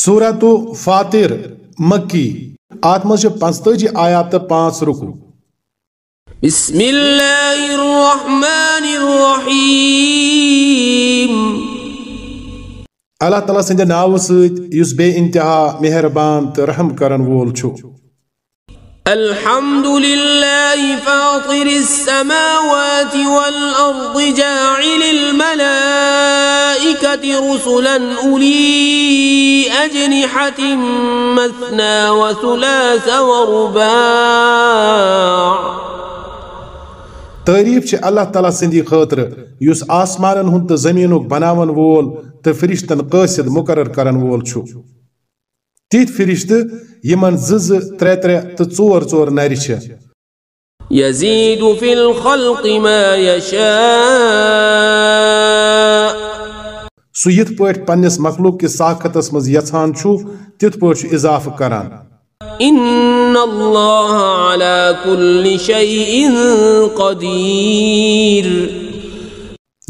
سورت فاطر فاتر مکی آت مجھے پانستہ آیات تا پانس رکو بسم اللہ الرحمن الرحیم اللہ تعالیٰ سنجھے ناو سوید یس بے انتہا مہربان ترحم کرن وول چھو الحمد لله فاطر السماوات والأرض جاعل الملائكة رسلا أولي أجنحة مثنى وثلاث ورباع تعریف چھ اللہ تعالیٰ سندی خاطر یس آسمانن ہند زمینک بناون وول تو فرشتن مكرر مقرر کرن وول چھو تیت فرشتہ یمن زز ترے ترے تصور تصور نری چھ یزید فی الخلق ما یشاء سو یت پویٹ پنیس مخلوق کی ساکت اس مز یتھان چھو تیت پویٹ اضافہ کران ان اللہ علی کل شیئن قدیر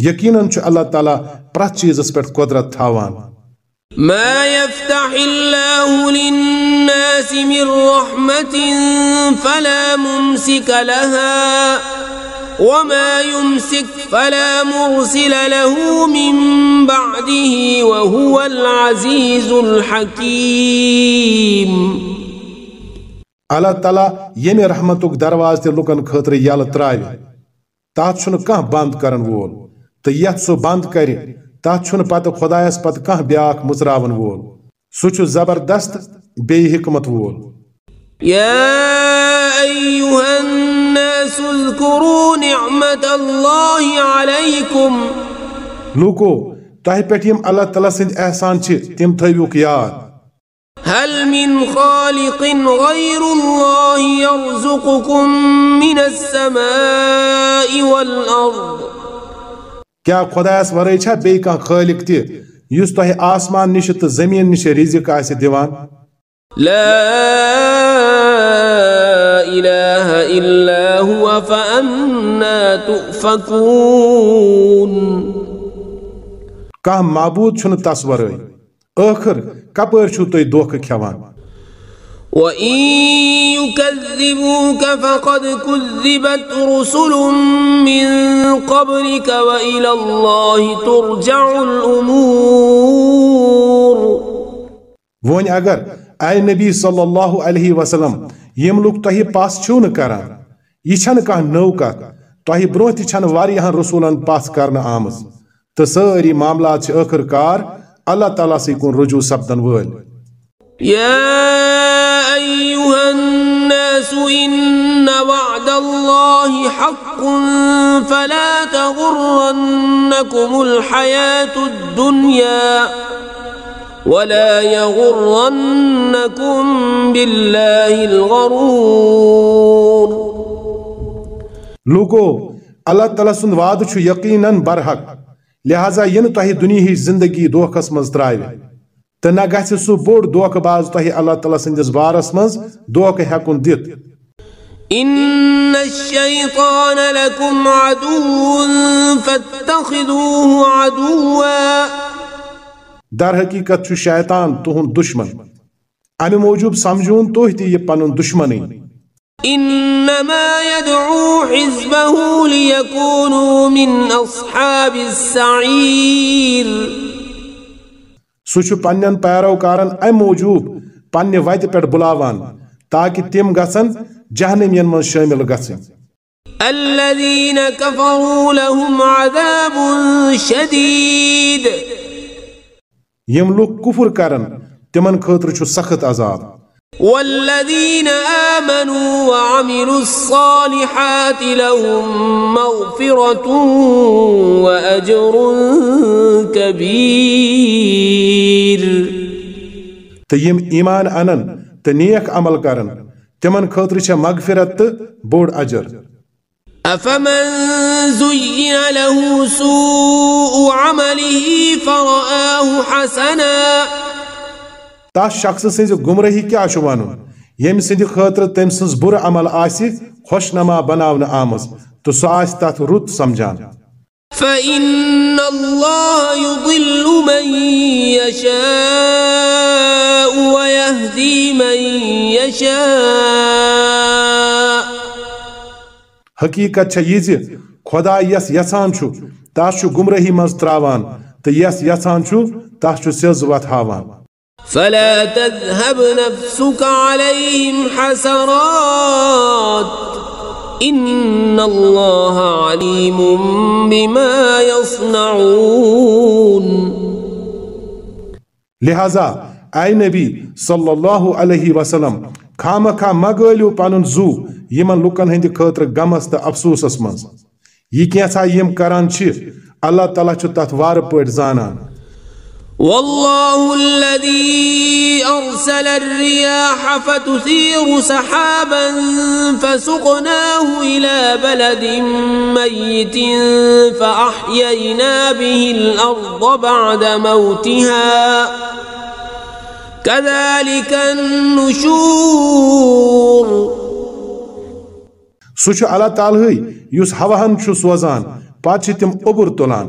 یقیناً چھو اللہ تعالیٰ پرہ چیز اس پر قدرت تھاوان ما يفتح الله للناس من رحمة فلا ممسك لها وما يمسك فلا مرسل له من بعده وهو العزيز الحكيم الله تعالى يمي رحمتك درواز تي لوكن خطر يال تراوي تات شنو كان بند کرن وول تيات سو بند کري تاتشون پت خدایس پت پتہٕ کانٛہہ مزراون وول سُہ چھُ زبردست بیٚیہِ حکمت وول لوٗکو تۄہہِ پٮ۪ٹھ یِم اللہ تعالیٰ سٕنٛدۍ احسان چھِ تیم تھٲوِکھ یاد هل من خالق غير الله يرزقكم من السماء والأرض کیا خدایس ورے چھا بی کان خالق تہ یس تہ آسمان نش تہ زمین نش رزق آسہ دیوان لا الہ الا هو فانا تؤفکون کانٛہہ معبوٗد چھُنہٕ تس ورٲے ٲخر کپٲرۍ چھُو تُہۍ دھوکہٕ کھٮ۪وان وَإِن يُكَذِّبُوكَ فَقَدْ كُذِّبَتْ رُسُلٌ مِّن قَبْلِكَ وَإِلَى اللَّهِ تُرْجَعُ الْأُمُورُ وون اگر اے نبی صلی اللہ علیہ وسلم یم لوگ تہی پاس چھون کران یہ چھن کا نو کا تہی بروت چھن واری ہن رسولن پاس کرنا آمز تو ساری معاملات چھ اخر کار اللہ تعالیٰ سے کن رجوع سبدن وول یا أيها الناس إن وعد الله حق فلا تغرنكم الحياة الدنيا ولا يغرنكم بالله الغرور لوگو اللہ تعالیٰ سند وعد چھُ یقیناً برحق لہذا ین تۄہہِ دُنیہٕچ زندگی دھوکھس منٛز تو نہ سہ نو باز تہ اللہ تعالیٰ سندس بارس مز فاتخذوه عدوا در حقیقت چھ شیطان تہن دشمن امی امہ موجود سمجھن تہ پن دشمنی انما يدعو حزبه ليكونوا من اصحاب السعير سہ پن پیروکار امہ موجوب پنہ وتہ پہ بلاوان تاکہ تم گھن جہنم من شامل گھن الذين كفروا لهم عذاب شديد يملك كفر كارن تمن خطر شو سخت عذاب والذين آمنوا وعملوا الصالحات لهم مغفرة وأجر كبير تيم إيمان أنن تنيك عمل كارن تمن خاطر مغفرة بور أجر أفمن زين له سوء عمله فرآه حسناً تس شخص سن گمرہی کیا یم سدھ خاطر تم سن بمل آوش نما بن آس سا رت سمجھان حقیقت چھے یہ جی، خدا یس یسان چھو چھو گمرہی مز تراوان تو یس یسان چھو تس وت ہاان فلا تذهب نفسك عليهم حسرات إن الله عليم بما يصنعون لهذا أي نبي صلى الله عليه وسلم خامخا مگلیو پنن زو یمن لکن ہند خاطر غمس تو افسوسس من یہ کینسا یم کران چھ اللہ تعالیٰ چھ تتھ وار پٲٹھۍ زانان والله الذي أرسل الرياح فتثير سحابا فسقناه إلى بلد ميت فأحيينا به الأرض بعد موتها كذلك النشور سُہ على اللہ تعالیٰ ہٕے یُس سوزان پتہٕ تِم تُلان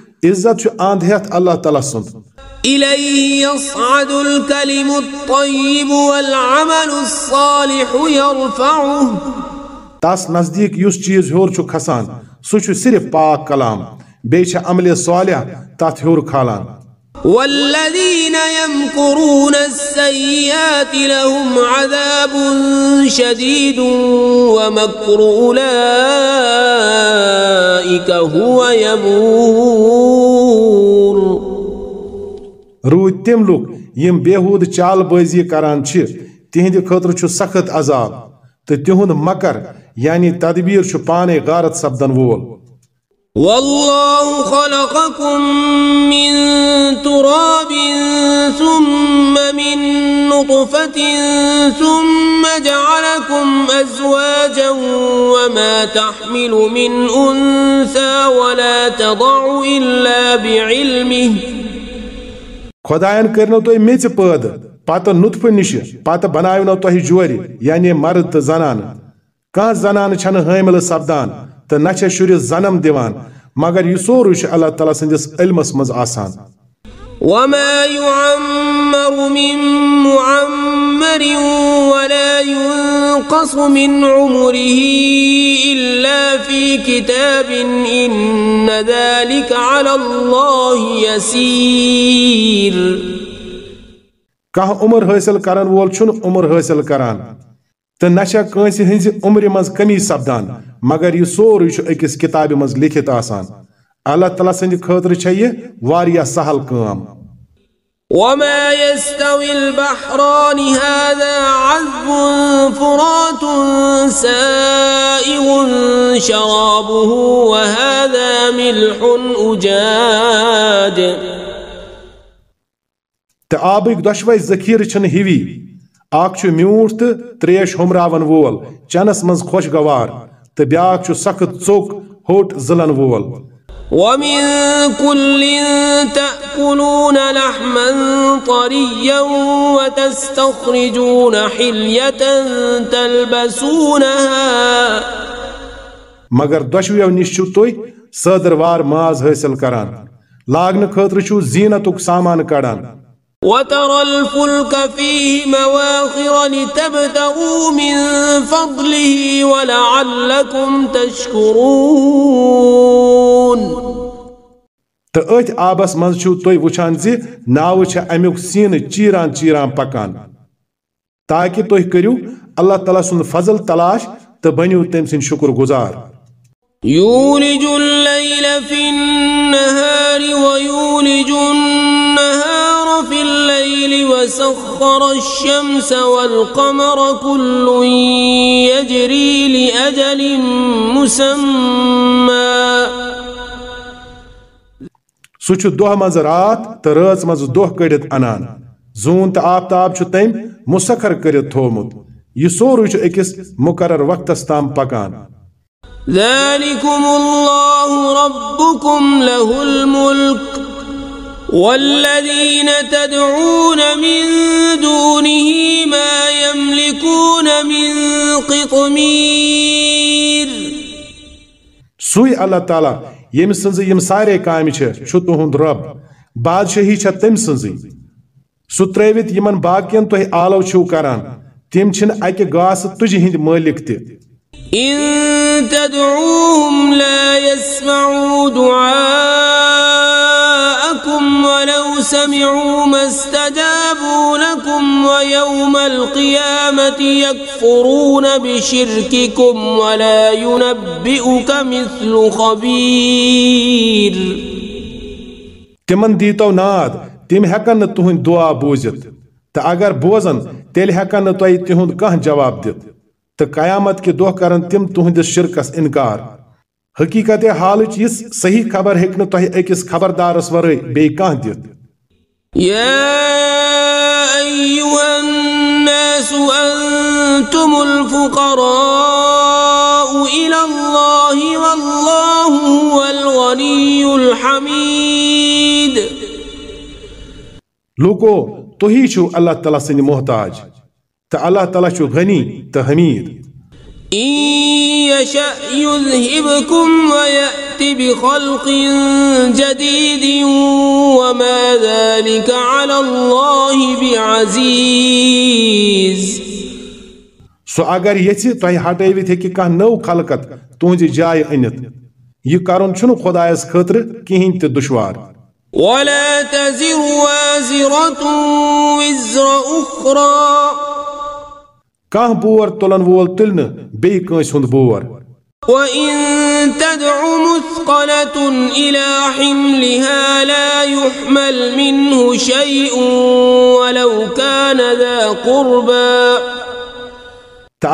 عزت آند İzzət اللہ تعالیٰ talasın. إليه يصعد الكلم الطيب والعمل الصالح يرفعه تاس نزدیک یُس چیز ہیوٚر چھُ کھسان سُہ چھُ صرف پاک کلام بیچ عمل صالح تات ہیوٚر کھالان والذين يمكرون السيئات لهم عذاب شديد ومكر أولئك هو يمور روت تم يم بيهود چال بازی کران چه تهند خطر چھ سخت عذاب تهند مكر يعني تدبير تدبیر چھ غارت سبدن وول والله خلقكم من تراب ثم من نطفة ثم جعلكم أزواجا وما تحمل من أنثى ولا تضع إلا بعلمه خدایان کرنو تو میچ پٲد پات نُطفہٕ نِشہِ پات بناونو تۄہہِ جورِ یعنی مرد زنان زنانہٕ زنان زنانہٕ چھنہٕ سبدان تو نہ شر زنم دیوان مگر یہ سوری اللہ تعالیٰ سندس علمس مز آسان وما يعمر من معمر ولا ينقص من عمره إلا في كتاب إن ذلك على الله يسير كه عمر حاصل كران وول چون عمر حاصل كران تو نشا کنسی ہنزی عمر مز کمی سپدان مگر یہ سوری چھ اکس کتاب مز لکھت آسان اللہ تعالیٰ سند خطر چھ یہ سحل سہل کام وما يستوي البحران هذا عذب فرات سائغ شرابه وهذا ملح أجاج تعابك دشوي الزكير چن هيوي اکھ میوٗٹھ تہٕ تریش ہوٚمراون وول چٮ۪نس منٛز خۄشگوار تہٕ بیٛاکھ چھُ سخت ژوٚک ہوٚٹ زٕلن وول ومن كل تأكلون لحما طريا وتستخرجون حلية تلبسونها مگر دۄشوٕیو نِش چھُو تُہۍ سٲدٕروار ماز حٲصِل کران لاگنہٕ خٲطرٕ چھُو زیٖنتُک سامان کڑان وترى الفلك فيه مواخر لتبتغوا من فضله ولعلكم تشكرون تہٕ أتھۍ آبس منٛز چھِو تُہۍ وٕچھان زِ ناوٕ چھِ اَمیُک سیٖنہٕ چیٖران چیٖران پکان تاکہِ تُہۍ کٔرِو اللہ تعالیٰ سُنٛد فضل تلاش تبنيو بٔنِو تٔمۍ سٕنٛدۍ گُزار يولج الليل في النهار ويولج النهار وسخر الشمس والقمر كل يجري لأجل مسمى سُہ چھُ دۄہ منٛزٕ راتھ تہٕ رٲژ منٛزٕ دۄہ کٔڑِتھ اَنان زوٗن تہٕ آفتاب چھُ تٔمۍ مُسخر کٔرِتھ تھوٚومُت یہِ سورُے چھُ أکِس مُقرر وقتس تام پکان ذلكم الله ربكم له الملك والذين تدعون من دونه ما يملكون من قطمير سوي الله تعالى يم سنزي يم ساري قائمي چه شتو هند رب بادشاهي چه تم سنزي ستريوت يمن باقين توهي آلو چهو کران تم چن اكي غاس تجي هند مالک تي إن تدعوهم لا يسمعوا دعاء جاءكم ولو سمعوا ما استجابوا لكم ويوم القيامة يكفرون بشرككم ولا ينبئك مثل خبير تمن ديتو ناد تم ہیکن تهن دعا بوزت تا اگر بوزن تیل ہیکن تہ تهن کھانا جواب دت تا قيامت کہ دہ کرن تم تهن تہندس شرکس انکار حقیقت حالچ اس صحیح خبر ہوں تہ اکس خبردارس هو دلف الحمید لوکو چھو اللہ تعالیٰ سن محتاج تو اللہ تعالی غنی تو حمید إن يشأ يذهبكم ويأت بخلق جديد وما ذلك على الله بعزيز سو اگر یژھِ تۄہہِ ہٹٲوِتھ ہیٚکہِ کانٛہہ نٔو خلقت تُہنٛزِ جایہِ انت یہِ چھن خدا اس خاطر کہیں تے دُشوار وَلَا تَزِرُ وَازِرَةٌ وِزْرَ أُخْرَى بور بلن وول تل نیس ہند بور وَإِن تَدْعُ مُثْقَلَةٌ حِمْلِهَا لَا يُحْمَلْ مِنْهُ شَيْءٌ وَلَوْ كَانَ ذَا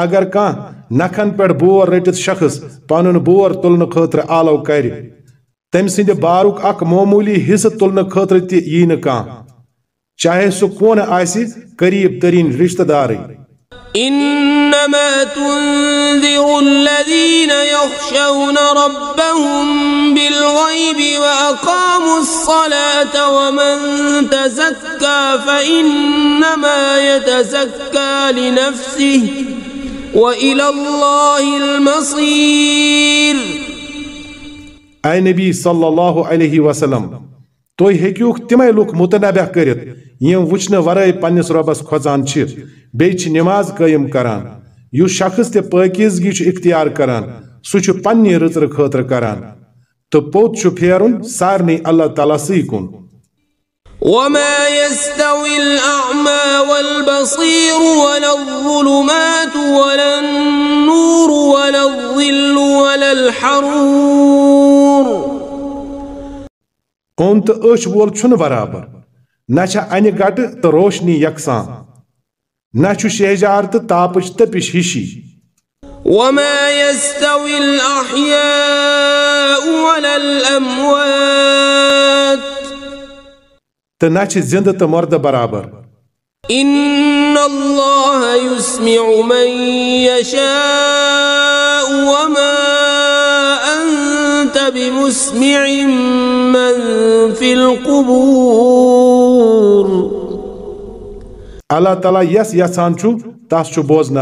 اگر كہ نخن پھٹ بور رٹھت شخص بور بلنے خاطر آلو كر تم سد بار اكھمولی حصہ تلنے خاطر تی نی كہ چاہے سہ كھن آریب ترین رشتہ دار إنما تنذر الذين يخشون ربهم بالغيب وأقاموا الصلاة ومن تزكى فإنما يتزكى لنفسه وإلى الله المصير أي نبي صلى الله عليه وسلم توي هيكيوك تمي لوك متنابع كرت يم وچنه ورأي پانيس ربس خوزان بیچ نماز قیم کران یو شخص تے پاکیزگی چھ اختیار کران سو چھ پنی رتر خطر کران تو پوت چھ پھیرن سارنی اللہ تعالی سی کن وما يستوي الأعمى والبصير ولا الظلمات ولا النور ولا الظل ولا الحرور قوم تو اش وول چھن برابر نچا انی گاٹ گٹ تو روشنی یکساں نحن شهجار تطابش تبش هشي وما يستوي الأحياء ولا الأموات تنحن زند تمرد برابر إن الله يسمع من يشاء وما أنت بمسمع من في القبور اللہ تعالیٰ یس چھو تس چوزن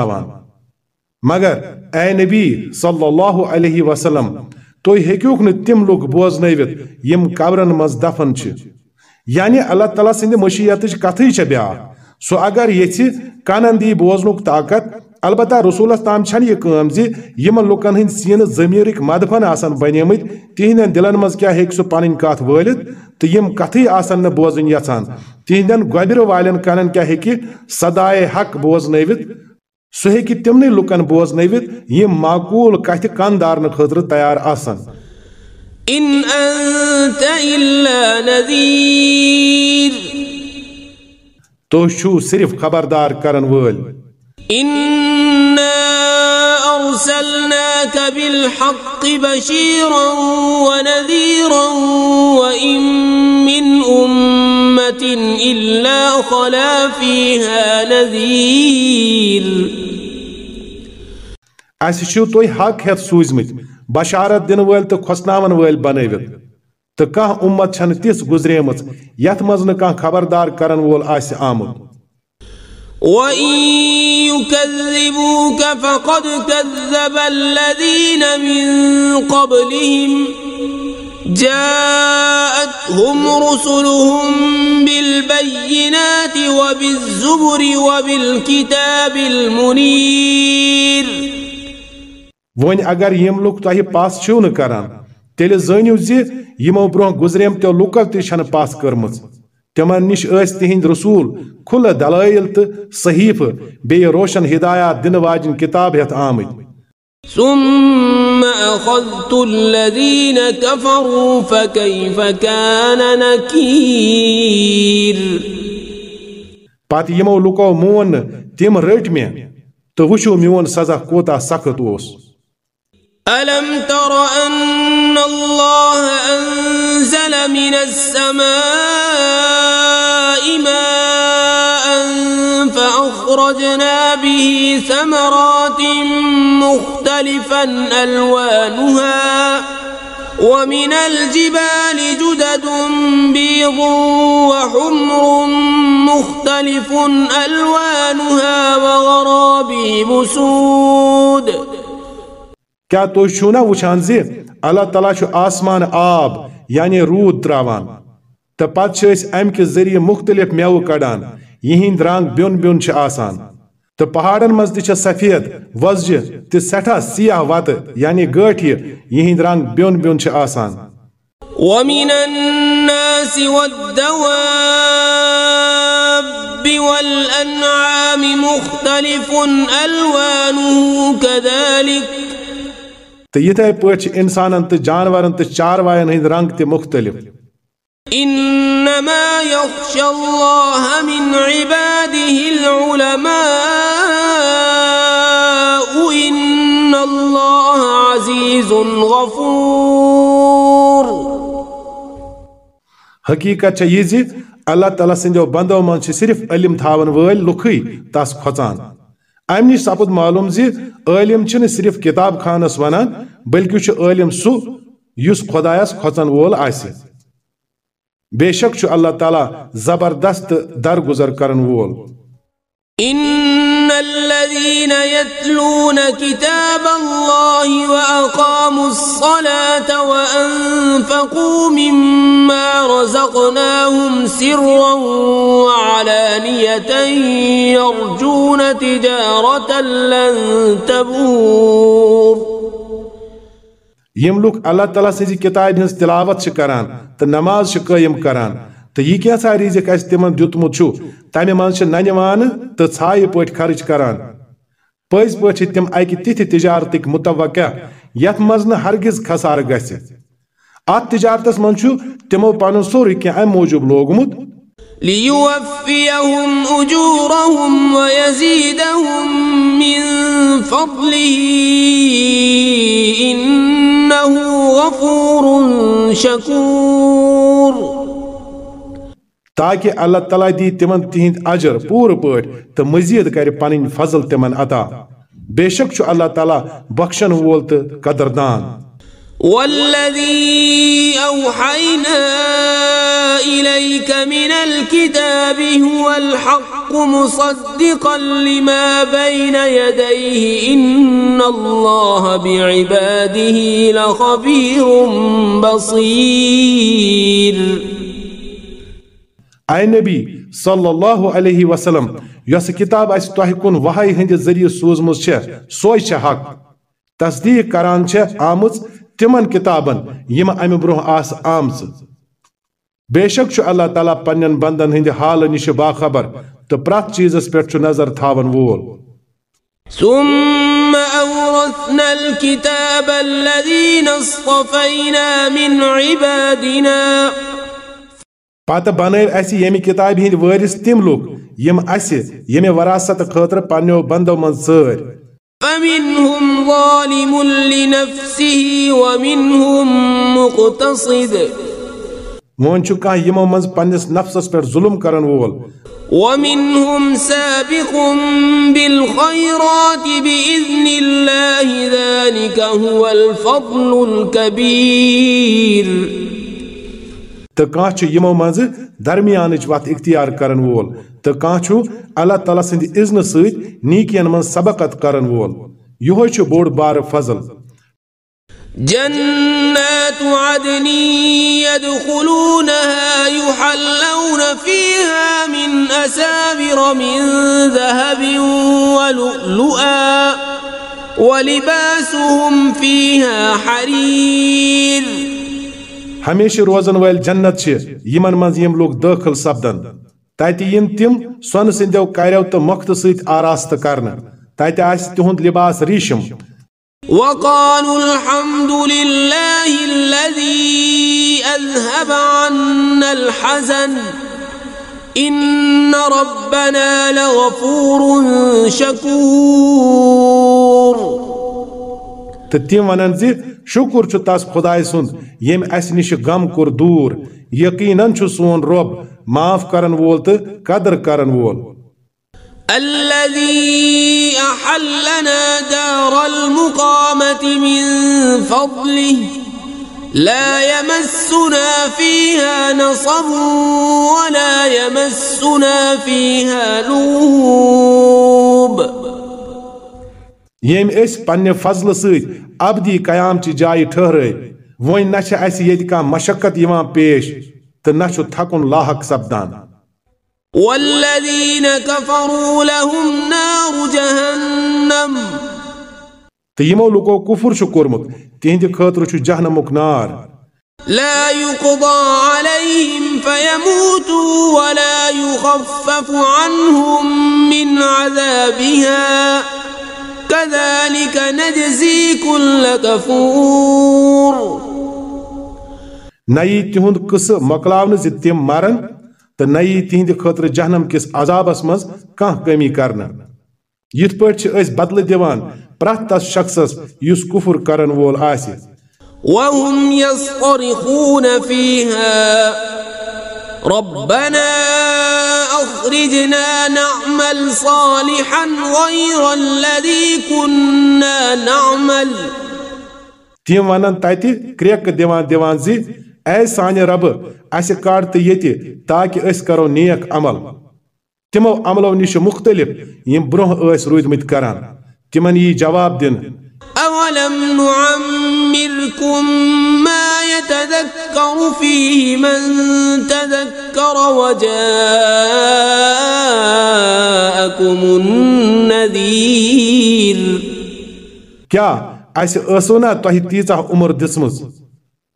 مگر اے نبی صلی اللہ علیہ وسلم تھی ہکوک نم لوگ بوزنوت یم قبرن مز دفن یعنی اللہ تعالیٰ سند مشیت کتھ بیا سو اگر یہ بوزن طاقت البتہ رسول تام یہ کم زی یمن لکن ہند سین ضمیرک مدفن آسان بنیمت تہندین دلن مز کیا ہیک سو پنن کت ولت تو یہ کتھی آسان نہ بوزن یژھان تہندین گوبر والین کنن کیا ہیک صدائے حق بوزنوت سہ ہیک تمن لکن بوزنوت یہ معقول کتھ کن دارن خاطر تیار آسان ان انت الا نذیر تو شو صرف خبردار کرن ول بالحق بشيرا ونذيرا من خلا فيها نذير اسچ تھی حق ہوز مت بشارت دن ول تو خوسن ول بنوت تو کھان امت چھ تی گزریم منہ خبردار کرن وول آئے آمت وإن يكذبوك فقد كذب الذين من قبلهم جاءتهم رسلهم بالبينات وبالزبر وبالكتاب المنير وين اگر یِم لُکھ باس پَس چھِو نہٕ کران تیٚلہِ زٲنِو زِ یِمو برونٛہہ باس كرمز تہِ تمن نش اس تہ رسول کھل دلائل تو صحیف بی روشن ہدایات دن واجین کتاب ہموف پتو لکو مون تم رٹ موچو مون سزا كوتہ سخت تر الله من السماء ماء فأخرجنا به ثمرات مختلفا ألوانها ومن الجبال جدد بيض وحمر مختلف ألوانها وغراب بسود کیا تو چھو نا وچھان اللہ تعالیٰ آسمان آب یعنی روٗد ترٛاوان تہ پتہ ام کے ذریعے مختلف میو کڑان یہند رنگ بیون بیون چھ آسان تو پہاڑن مز تہ سفید وزج تہ سٹھا سیاہ وت یعنی گٹھ یہند رنگ بیون بیون چھ آسان ومن الناس والدواب والأنعام مختلف ألوانه كذلك تو یہ تھے پوچھ انسانن انت جانورن انت چار وائن ہند رنگ تے مختلف انما يخشى الله الله من عباده العلماء ان عزيز غفور حقیقت چھ یہ اللہ تعالیٰ سد بندو من چھ صرف علم تھاون تونن وق تس کوچان ام نی سپت معلوم زی علم چھن صرف کتاب خانس ونان بلکہ چھ چھلم سہ وول کول چھو اللہ تعالی زبردست در گزر کرن وول إن الذين يتلون كتاب الله وأقاموا الصلاة وأنفقوا مما رزقناهم سرا وعلانية يرجون تجارة لن تبور یم لوگ اللہ تعالیٰ تعالی ستاب ہز کران تو نماز قیم کران تو یہ کیا سا رزق تمہ م ننی وان تو ھائی پٹ خرچ کھانا تم اکہ تتھ تجارت متوقع یت مز ہرگز خسار ات تجارتس من تمو پن سوری امہ موجوب لوگ من غفور تاکہ اللہ تعالیٰ دی تمن تہند اجر پور پٹ تو مزید کر فضل تمن عطا بے شک چھ اللہ تعالیٰ بخشن وول تو قدردان قدر دان إليك من الكتاب هو الحق مصدقا لما بين يديه إن الله بعباده لخبير بصير أي نبي صلى الله عليه وسلم يس كتاب أس تحكون وحي هند زري سوز مزشة سوي شهاك تصديق کران آمز تمن كتابا يما أمي بروح آس آمز بے شک چھو اللہ تعالیٰ پنین بندن ہندی حال نش باخبر تو پرت چیز پہ چھ نظر تاون وول ثم أورثنا الكتاب الذين اصطفينا من عبادنا پتہ بنائر اسہ یمی کتاب ہند وارس تم لوگ یم اسہ یمی وراثت خاطر پنو بندو من سر فمنهم ظالم لنفسه ومنهم مقتصد وہ چھ کان یمو منز پنس نفسس پر ظلم کرن وول ومنهم سابق بالخيرات باذن الله ذلك هو الفضل الكبير تکا چھ یمو منز درمیانچ وات اختیار کرن وول تکا چھ اللہ تعالیٰ سند اذن سیت نیکین من سبقت کرن وول یہ ہو چھ بوڑ بار فضل جنات عدن يدخلونها يحلون فيها من أسابر من ذهب ولؤلؤا ولباسهم فيها حرير ہمیشہ روزن ويل جنت شه يمن منز يم لوگ داخل سبدن تاتي یِن تِم سۄنہٕ سٕنٛدیو کریو تہٕ مۄختہٕ سۭتۍ آراستہٕ کرنہٕ تتہِ لِباس ريشم وقالوا الحمد لله الذي أذهب عنا الحزن إن ربنا لغفور شكور تتیم ونان زِ شُکُر چھُ تس خۄداے سُنٛد ییٚمۍ اَسہِ نِش غم کوٚر دوٗر یقیٖنن چھُ سون رب معاف کرن وول تہٕ قدر کرن وول الذي أحلنا دار المقامة من فضله لا يمسنا فيها نصب ولا يمسنا فيها لوب يم اس پنن فضل سيد عبدی قیام چی جائی ٹھٔہرٲے وين نہ اسی اَسہِ ییٚتہِ مشقت یِوان پیش تنشو نہ تھکُن لاحق سبدان والذين كفروا لهم نار جهنم تيمو لوكو كفر شكورمك تيهند خاطرو شو جهنمك نار لا يقضى عليهم فيموتوا ولا يخفف عنهم من عذابها كذلك نجزي كل كفور نايت هند قص مقلاون زتيم مارن تو نئی تہند خاطر جہنم کس عذابس مز کان کمی کرنا یت پٹ اس بدل دیوان پرت تس شخصس کفر کرن وول آسی وهم يصرخون فيها ربنا نعمل نعمل صالحا غير الذي كنا آن كر د اے سانہ رب اس کڑ تو یہ تاکہ اس کرو نیک عمل تمو عملو نش مختلف یم بروح اس روید مت کران تمن یہ جواب دین اولم نعمركم ما يتذكر فيه من تذكر وجاءكم النذير کیا اس اسونا تہ تیزا عمر دسمز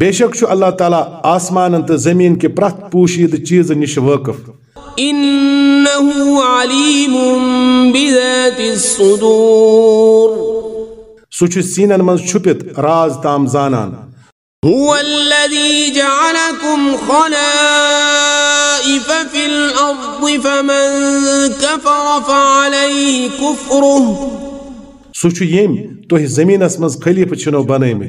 بے شک شو اللہ تعالیٰ آسمان انت زمین کے پرت پوشید چیز نش وقف انہو علیم بذات الصدور سوچ سینن من چھپت راز تام زانان ہوا اللذی جعلکم خلائف فی الارض فمن کفر فعلی کفر سوچ یم تو ہی زمین اسمز خلیف چنو بنائی میں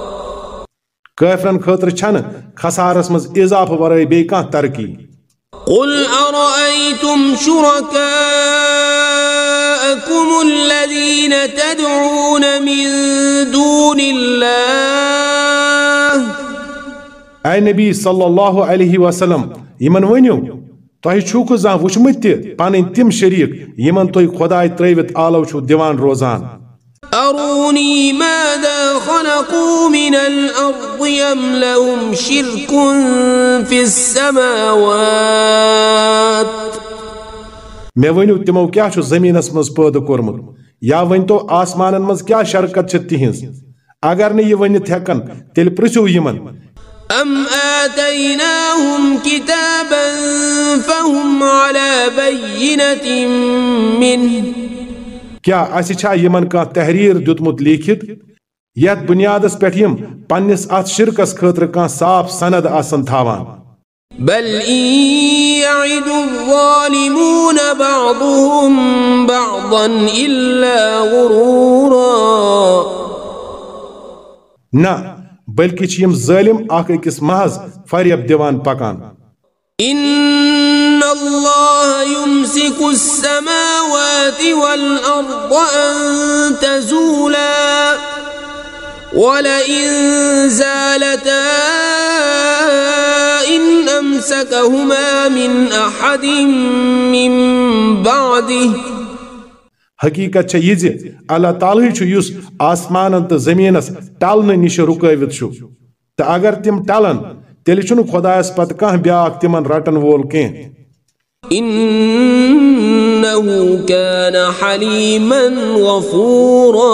کافرن خطر چھن خسارس مز اضاف ورائی بے کان ترکی قل ارائیتم شرکاءکم الذین تدعون من دون اللہ اے نبی صلی اللہ علیہ وسلم یمن ونیو تہ چھوک زان وچمت تہ پن تم شریک یمن تہ خدائے ترویت آلو چھو دیوان روزان أروني ماذا خلقوا من الأرض أم لهم شرك في السماوات ميو تم كيا چھ زمینس ميں پد كومت یا ورن تو آسمان من شرکت شركت تہن اگر فهم نيك تليو کیا چھا یمن کا تحریر اچھا کحر دت لنیاد پہ ات شرکس کان صاف سند آسن تھاوان بل يعد الظالمون بعضهم بعضا الا غرورا بلکہ چھ یم ظالم اخہ اکس محض فریب دیوان پکان ان الله يمسك السماوات والأرض أن تزولا ولئن زالتا إن أمسكهما من من أحد بعده حقیقت ہے یہ اللہ تعالی چھ آسمان تو زمینس ٹلنے نش رکت اگر تم ٹلن تل چھ خدا بیاق تمن رٹن وول کی إنه كان حليما غفورا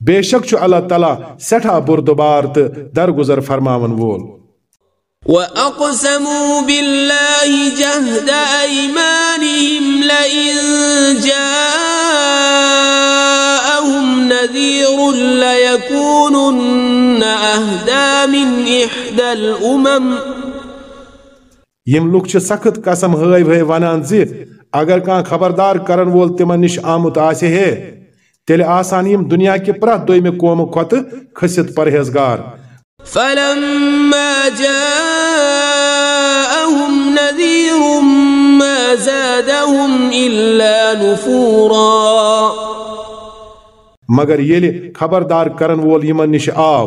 بیشک چھُ اللہ تعالیٰ سٮ۪ٹھاہ بُردُبار تہٕ درگُزر فرماون وول وَأَقْسَمُوا بِاللَّهِ جَهْدَ أَيْمَانِهِمْ لَئِن جَاءَهُمْ نَذِيرٌ لَيَكُونُنَّ أَهْدَى مِنْ إِحْدَى الْأُمَمِ یم لکھ چھ سخت قسم ہائو ہے ونان زی اگر کان خبردار کرن وول تمن نش آمت آسے ہے تیل آسان یم دنیا کے پرہ دوئی میں قوم کھت خسیت پرہزگار فلما جاءہم نذیر ما زادہم الا نفورا مگر یلی خبردار کرن وول یمن نش آو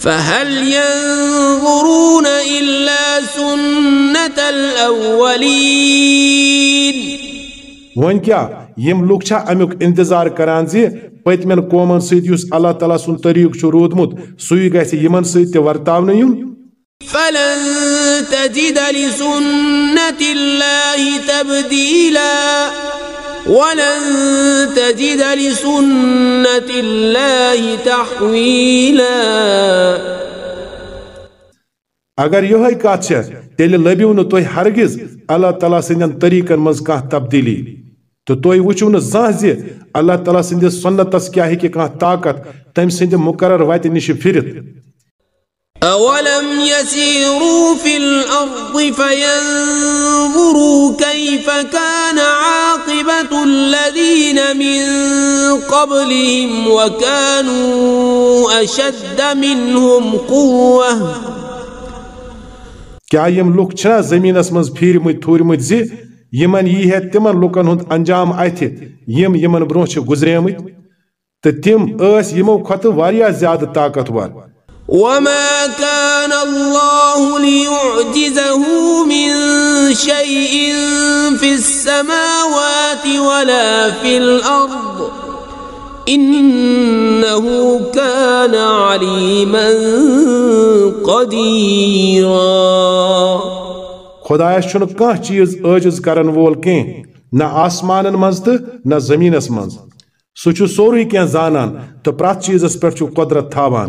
فهل ينظرون إلا سنة الأولين وان کیا یم چھا امیک انتظار کران زی قومن قوم ست اللہ تعالیٰ سد طریقہ فلن تجد گمن سی تبدیلا ولن تجد لسنة الله تحويلا اگر یہوے کت چھ تیلہِ لبیو نو تُہۍ ہرگِز اللہ تعالیٰ سٕنٛدٮ۪ن طٔریٖقن مز کا تبدیٖلی تو تُہۍ وٕچھِو نو زانٛہہ اللہ تعالیٰ سنت اس کیا ہے کہ کانٛہہ طاقت تم سٕنٛدِ مُقرر وتہِ نِشہِ پھرت أولم يسيروا في الأرض فينظروا كيف كان الذين من قبلهم وكانوا أشد منهم قوة کیا یم لوک لکھا زمینس زی یمن یی ہے تمن لوکن ہند انجام اتھ یم یمن اتھم گزریمت تہ تم اس یمو کھت یس ہمور وما كان الله ليعجزه من شيء في السماوات ولا في الأرض إنه كان عليما قديرا خدایس چھُنہٕ کانٛہہ چیٖز عٲجِز کرن وول کینٛہہ نہ آسمانن منٛز تہٕ نہ زٔمیٖنس منٛز سُہ چھُ سورُے کینٛہہ زانان تہٕ پرٛٮ۪تھ چیٖزس پٮ۪ٹھ چھُ قۄدرت تھاوان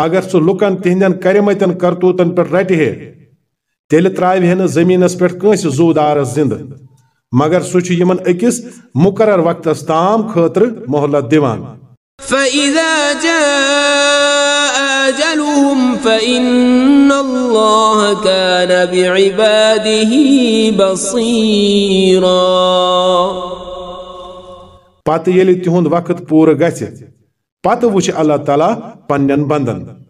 اگر سہ لین کرمت کرتوتن پی رٹہ تیل ترا ہمینس پہنس زو دار زند مگر سہجن اکس مقرر وقت تام خاطر مہلت دمی پتہ ییٚلہِ تِہُنٛد وقت پوٗرٕ گژھِ پتہ ولہ تعالیٰ پن بندن